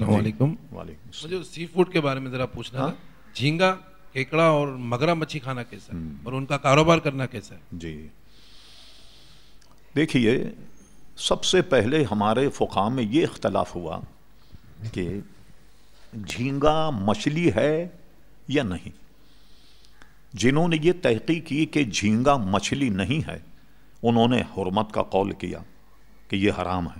السلام علیکم۔ وعلیکم السلام۔ مجھے سی فوڈ کے بارے میں ذرا پوچھنا تھا۔ جھینگا کیکڑا اور مگرا مچھی کھانا کیسا ہے؟ اور ان کا کاروبار کرنا کیسا ہے؟ جی۔ دیکھیے سب سے پہلے ہمارے فقہ میں یہ اختلاف ہوا کہ جھینگا مچھلی ہے یا نہیں۔ جنہوں نے یہ تحقیق کی کہ جھینگا مچھلی نہیں ہے انہوں نے حرمت کا قول کیا کہ یہ حرام ہے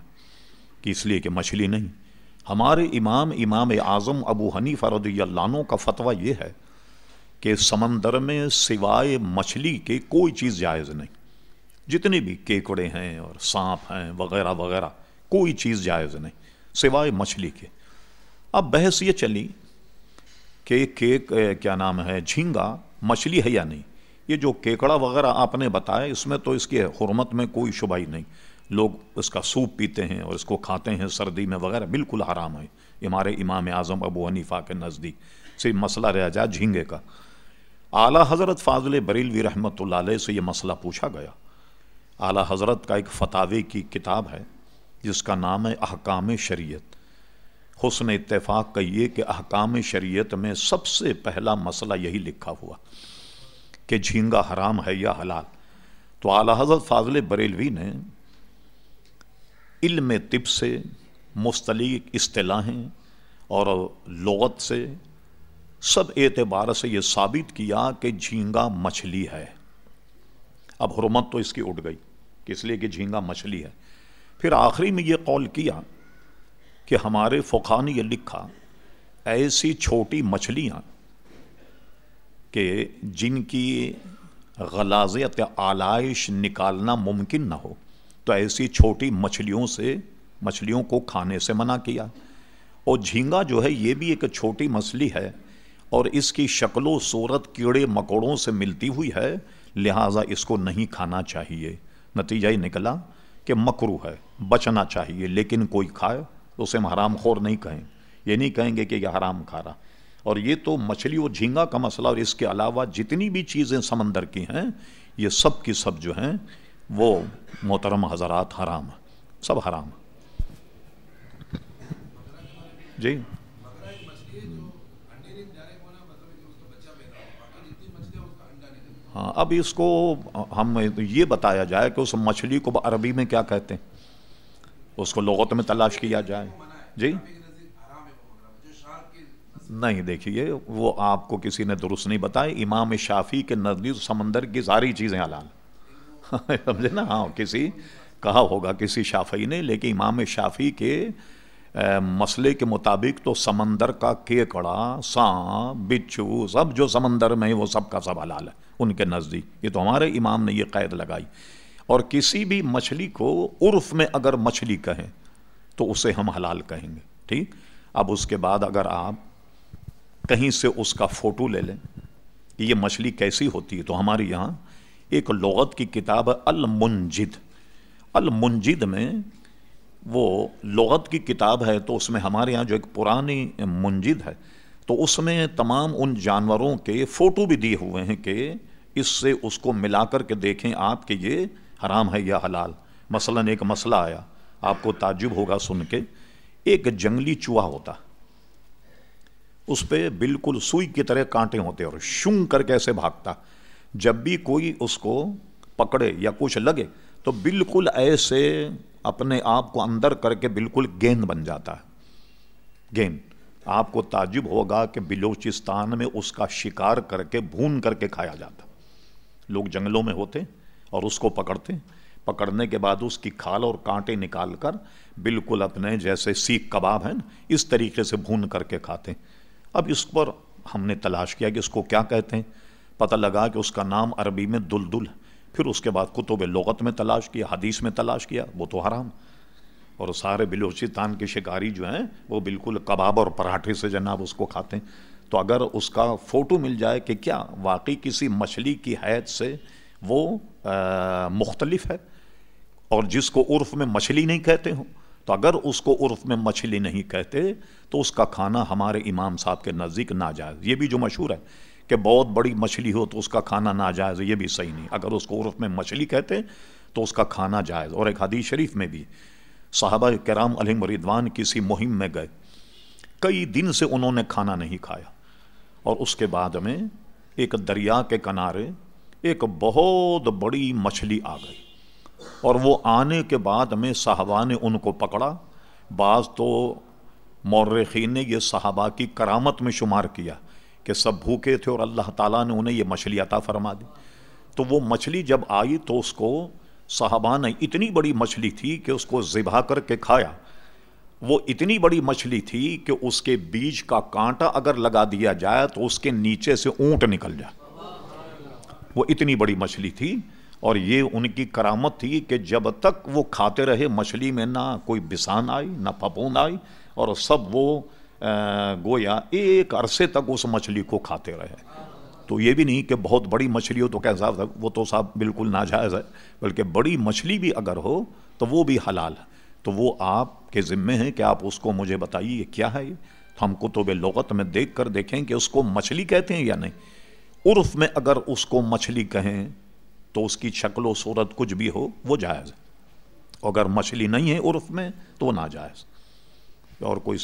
کہ اس لیے کہ مچھلی نہیں۔ ہمارے امام امام اعظم ابو حنیفہ رضی اللہ عنہ کا فتویٰ یہ ہے کہ سمندر میں سوائے مچھلی کے کوئی چیز جائز نہیں۔ جتنے بھی کیکڑے ہیں اور سانپ ہیں وغیرہ وغیرہ، کوئی چیز جائز نہیں، سوائے مچھلی کے۔ اب بحث یہ چلی کہ کیک، کیا نام ہے، جھینگا مچھلی ہے یا نہیں؟ یہ جو کیکڑا وغیرہ آپ نے بتایا، اس میں تو اس کی حرمت میں کوئی شبہ ہی نہیں۔ لوگ اس کا سوپ پیتے ہیں اور اس کو کھاتے ہیں سردی میں وغیرہ، بالکل حرام ہے۔ ہمارے امام اعظم ابو حنیفہ کے نزدیک۔ صرف مسئلہ رہ جائے جھینگے کا۔ اعلیٰ حضرت فاضل بریلوی رحمۃ اللہ علیہ سے یہ مسئلہ پوچھا گیا۔ اعلیٰ حضرت کا ایک فتاوی کی کتاب ہے، جس کا نام ہے احکام شریعت۔ حسن اتفاق کا یہ کہ احکام شریعت میں سب سے پہلا مسئلہ یہی لکھا ہوا کہ جھینگا حرام ہے یا حلال۔ تو اعلیٰ حضرت فاضل بریلوی نے علم طب سے مستلق اصطلاحیں اور لغت سے سب اعتبار سے یہ ثابت کیا کہ جھینگا مچھلی ہے۔ اب حرمت تو اس کی اٹھ گئی۔ کہ اس لیے کہ جھینگا مچھلی ہے؟ پھر آخری میں یہ قول کیا کہ ہمارے فقہ نے یہ لکھا، ایسی چھوٹی مچھلیاں کہ جن کی غلازت یا آلائش نکالنا ممکن نہ ہو۔ تو ایسی چھوٹی مچھلیوں سے، مچھلیوں کو کھانے سے منع کیا۔ اور جھینگا جو ہے، یہ بھی ایک چھوٹی مچھلی ہے اور اس کی شکل و صورت کیڑے مکوڑوں سے ملتی ہوئی ہے، لہٰذا اس کو نہیں کھانا چاہیے۔ نتیجہ ہی نکلا کہ مکرو ہے، بچنا چاہیے، لیکن کوئی کھائے تو اسے ہم حرام خور نہیں کہیں۔ یہ نہیں کہیں گے کہ یہ حرام کھا رہا۔ اور یہ تو مچھلی اور جھینگا کا مسئلہ، اور اس کے علاوہ جتنی بھی چیزیں سمندر کی ہیں، یہ سب کی سب جو ہیں وہ محترم حضرات حرام سب حرام جی؟ ہاں اب اس کو ہم یہ بتایا جائے کہ اس مچھلی کو عربی میں کیا کہتے ہیں؟ اس کو لغت میں تلاش کیا جائے۔ جی؟ نہیں، دیکھیے، وہ آپ کو کسی نے درست نہیں بتایا امام شافی کے نزدیک سمندر کی ساری چیزیں حلال سمجھے نا ہاں کسی، کہا ہوگا کسی شافی نے، لیکن امام شافی کے مسئلے کے مطابق تو سمندر کا کیکڑا سانپ بچھو، سب جو سمندر میں وہ سب کا سب حلال ہے، ان کے نزدیک۔ یہ تو ہمارے امام نے یہ قید لگائی۔ اور کسی بھی مچھلی کو عرف میں اگر مچھلی کہیں، تو اسے ہم حلال کہیں گے، ٹھیک؟ اب اس کے بعد اگر آپ کہیں سے اس کا فوٹو لے لیں کہ یہ مچھلی کیسی ہوتی ہے، تو ہمارے یہاں ایک لغت کی کتاب ہے المنجد۔ المنجد میں وہ لغت کی کتاب ہے تو اس میں ہمارے یہاں جو ایک پرانی منجد ہے، تو اس میں تمام ان جانوروں کے فوٹو بھی دیے ہوئے ہیں کہ اس سے اس کو ملا کر کے دیکھیں آپ کہ یہ حرام ہے یا حلال۔ مثلا ایک مسئلہ آیا، آپ کو تعجب ہوگا سن کے۔ ایک جنگلی چوہا ہوتا، اس پہ بالکل سوئی کی طرح کانٹے ہوتے اور شنگ کر کے ایسے بھاگتا۔ جب بھی کوئی اس کو پکڑے یا کچھ لگے تو بالکل ایسے اپنے آپ کو اندر کر کے بالکل گیند بن جاتا ہے۔ گیند۔ آپ کو تعجب ہوگا کہ بلوچستان میں اس کا شکار کر کے، بھون کر کے کھایا جاتا۔ لوگ جنگلوں میں ہوتے اور اس کو پکڑتے۔ پکڑنے کے بعد اس کی کھال اور کانٹے نکال کر بالکل اپنے جیسے سیخ کباب ہیں، اس طریقے سے بھون کر کے کھاتے۔ اب اس پر ہم نے تلاش کیا کہ اس کو کیا کہتے ہیں؟ پتہ لگا کہ اس کا نام عربی میں دلدل ہے۔ پھر اس کے بعد کتب لغت میں تلاش کیا، حدیث میں تلاش کیا، وہ تو حرام۔ اور سارے بلوچستان کے شکاری جو ہیں، وہ بالکل کباب اور پراٹھے سے جناب اس کو کھاتے ہیں۔ تو اگر اس کا فوٹو مل جائے کہ کیا واقعی کسی مچھلی کی حید سے وہ مختلف ہے اور جس کو عرف میں مچھلی نہیں کہتے ہوں، تو اگر اس کو عرف میں مچھلی نہیں کہتے، تو اس کا کھانا ہمارے امام صاحب کے نزدیک ناجائز۔ یہ بھی جو مشہور ہے کہ بہت بڑی مچھلی ہو تو اس کا کھانا ناجائز یہ بھی صحیح نہیں۔ اگر اس کو عرف میں مچھلی کہتے تو اس کا کھانا جائز۔ اور ایک حدیث شریف میں بھی صحابہ کرام علیہ مریدوان کسی مہم میں گئے۔ کئی دن سے انہوں نے کھانا نہیں کھایا۔ اور اس کے بعد میں ایک دریا کے کنارے ایک بہت بڑی مچھلی آ گئی۔ اور وہ آنے کے بعد میں صحابہ نے ان کو پکڑا۔ بعض تو مورخین نے یہ صحابہ کی کرامت میں شمار کیا۔ کہ سب بھوکے تھے اور اللہ تعالیٰ نے انہیں یہ مچھلی عطا فرما دی۔ تو وہ مچھلی جب آئی تو اس کو صحابہ نے اتنی بڑی مچھلی تھی کہ اس کو ذبح کر کے کھایا۔ وہ اتنی بڑی مچھلی تھی کہ اس کے بیج کا کانٹا اگر لگا دیا جائے تو اس کے نیچے سے اونٹ نکل جائے۔ وہ اتنی بڑی مچھلی تھی اور یہ ان کی کرامت تھی کہ جب تک وہ کھاتے رہے مچھلی میں نہ کوئی بسان آئی، نہ پھپوند آئی اور سب وہ گویا ایک عرصے تک اس مچھلی کو کھاتے رہے۔ تو یہ بھی نہیں کہ بہت بڑی مچھلی ہو تو کیسا وہ تو صاحب بالکل ناجائز ہے، بلکہ بڑی مچھلی بھی اگر ہو تو وہ بھی حلال ہے۔ تو وہ آپ کے ذمے ہیں کہ آپ اس کو مجھے بتائیے یہ کیا ہے یہ۔ تو ہم کتب لغت میں دیکھ کر دیکھیں کہ اس کو مچھلی کہتے ہیں یا نہیں۔ عرف میں اگر اس کو مچھلی کہیں تو اس کی شکل و صورت کچھ بھی ہو، وہ جائز ہے۔ اگر مچھلی نہیں ہے عرف میں تو وہ ناجائز۔ اور کوئی